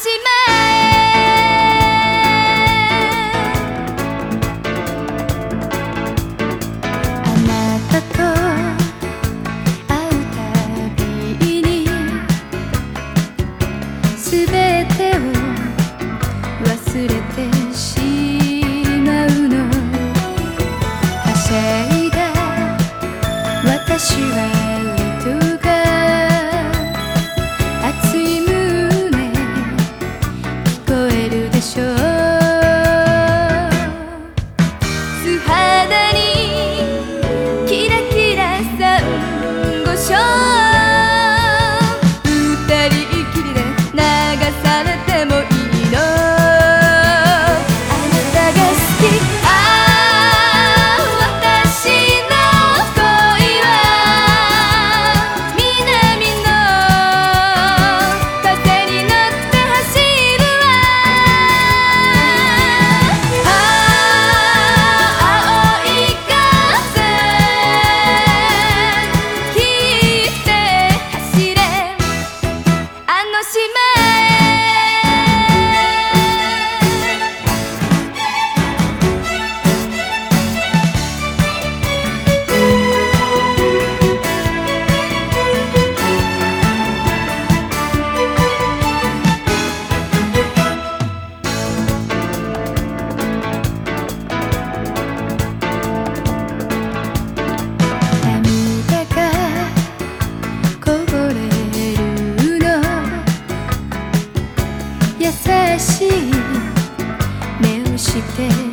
」「あなたと会うたびに」「すべてを忘れてしまう」優しい。目をして